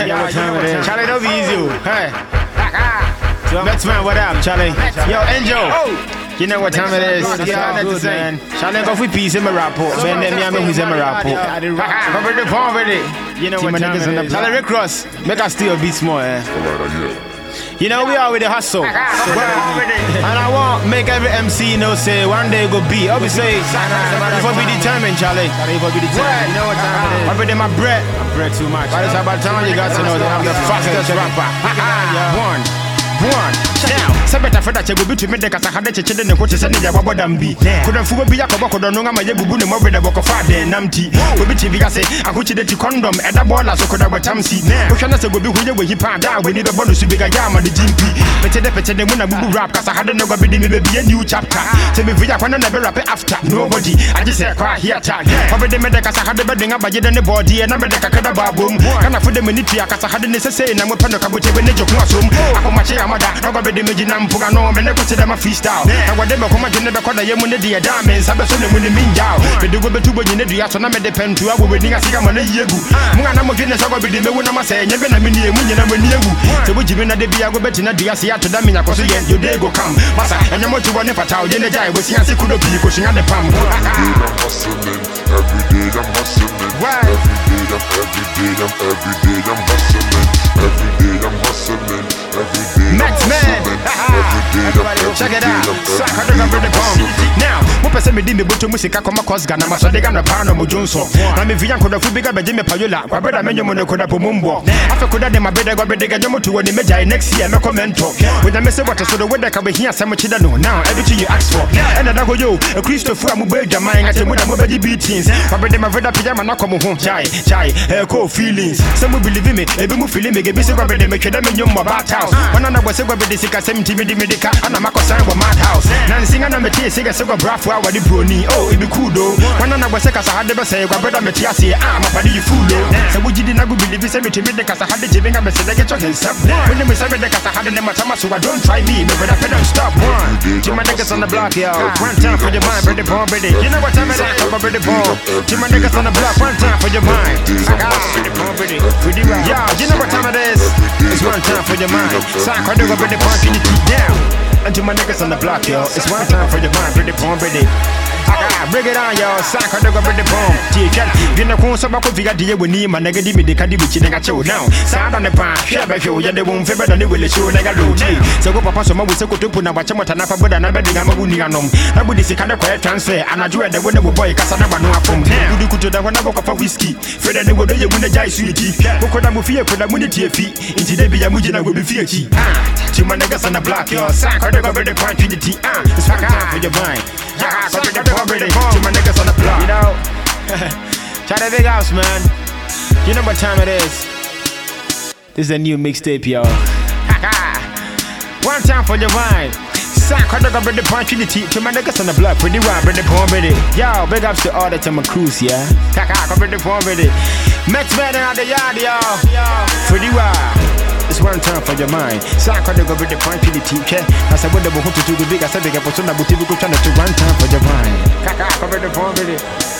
You know what time it is. Charlie, don't be easy. oh. Hey. That's man, what up, Charlie? Yo, Angel. You know what time it is. Yeah, that's good, man. Charlie, go for peace in my rapport. Ben, then me, I'm who's in my rapport. Come with the palm with it. You know what time it is. Charlie, Rick Ross, make us still beat small, eh? You know, we are with the hustle. Oh and I want make every MC know say one day go be. Obviously, before be determined, Charlie. Before be determined. You know what time it is. Every day my bread. I bread too much. But it's about time you got to know that I'm the fastest rapper. One. One. Now, sɛ bɛta fɛ da kyɛ gobi tumi de kasa hade kyekyere ne ho te sɛ ne deɛ wabɔ dam bi kodamfuo bi akɔbɔ kodɔno ama yɛ bubu ne mɔwerɛ bɔkɔfa adɛn nam ti obi te bi ase ahokyere ti kɔndɔm ɛda bɔɔla so kodabɔtam si wohwɛ na sɛ gobi ho yɛ wahi paa da a w'ani bɛbɔ no so bi gagya ama de gyimpi pɛkyɛ dɛ pɛkyɛ de mu na bubu rap kasa hade ne gɔbi de me bɛbie new chapter sɛ mefi akɔ na na bɛrape after. Nobody. Agye sɛ kɔ a tag ɔbɛde mɛdɛ kasa hade bɛden abagye dɛ ne bɔɔdeɛ na mɛde kakada baabom kanafo de m'ani tua kasa hade ne sɛsei na mopɛ no kabokyɛ bɛ ne gye ko asom akomakye amada ah. na ɔbɛde megye na mpoga no mene ko kyerɛ ma freestyle na wɔde bɛkɔma gye ne bɛkɔ da yɛ mu ne deɛ daa me nsa bɛso ne mu ne mengyaw mede go bɛtu bɔ nyine dua so na mede pɛntoa wɔ w'ani ase kama na yie gu mo a na modwe ne sɛ wɔbɛde mɛwu na masɛ ɛnyɛ bɛ na menie mu nyina m'ani agu sɛ wogyi me na da bia wobɛtena dua se ato da menya kɔ so yɛ day go come. Masa ɛnyɛ wɔ ne fata wogye ne gyae wɔsia se kodo pii kɔsua ne pam Every day I'm hustling, every day I'm hustling. Every day I'm, every day I'm, every day I'm hustling. Every check it out. Every of day the I'm sɛ mede me bɔtɔ mu sika kɔma kɔs ghana ma sɔde ghana paa na modwo nsɔ na mefia nkodɔfo bi ga bɛgye me payola. Kwabɛda menye mu ne koda po mu mbɔ afɛ koda de mabɛdɛ gɔbɛde gɛnyɛ mo to wɔ ne mɛgyae next year mɛkɔ mɛntɔ onyame sɛ wɔte so do wodɛ ka bɛhia asɛm kyeda no now everything you ask for. Ɛna da hɔ yo akristofo a mobɔ adwaman atɛ mu da mobɛgye beatings. Wabɛde mavɛda pagya ma nakɔ mo ho gyae gyae ɛkɔ feelings. Sɛ mo believe me ebi mu fili me gebi sɛ gɔbɛde metwɛ dɛ menyom mmɔ bat house. Ɔna na bɔ sɛ gɔbɛde sikasɛm nti mede mede ka ana makɔsan wɔ mad house nansinga na metee sɛ gɛ sɛ gɔbrafo a wɔde broni. Oh, o ebi cool do ɔna na sɛ kasa hade bɛsɛe gɔbɛda mete aseɛ a ah, mapade yi fulo sɛ wogyi di na go believe say sɛ metumi de kasa hade gye me nga bɛsɛ dɛ gɛtɔ hensɛm wone me sɛ mede kasa hade ne matama so I don't try me. Me brother don't stop. One. To my niggas on the block yo. One. Time for your mind ready bomb ready you know what time it is I'm ready bomb to my niggas on the block one time for your mind. I got ready bomb ready yeah you know what time it is. It's one time for your mind. Sack I do go ready bomb can you keep down and to my niggas on the block yo it's one time for your mind ready bomb ready Bring it on, yo. I don't go bring the bomb. Chicken. You know, who's about to figure the you man, nigga, me the candy which you chill now. Sound on the pan, share by you, yeah, they won't favor than they will show like a routine. So go papa, so my a good to put a watch a matana, but I'm betting I'm a anom. I would see kind of quiet transfer, and I drew the winner boy, Casanova, no from now. You could do that walk up a whiskey. Fred and they would do you a jai sweetie. Who could move here for the money to feet? Into the Bia Mujina will be fear. Ah, to my niggas on the block, yo. I don't go bring the quantity. Ah, it's fuck out for your mind. Yeah, so Don't go bring the to my niggas on the block. You know, try the big house, man. You know what time it is. This is a new mixtape, yo. One time for your mind. Sack, I don't bring the opportunity to my niggas on the block. Pretty wild, bring the palm with it. Yo, big ups to all the time cruise, yeah. Come bring the palm with it. Max man out the yard, yo. Pretty wild. It's one time for your mind. Sack, I don't go bring the opportunity, okay? I said, what the book to do the big, I said, up, so now, but you go trying to one time for your mind. Come bring the palm with it.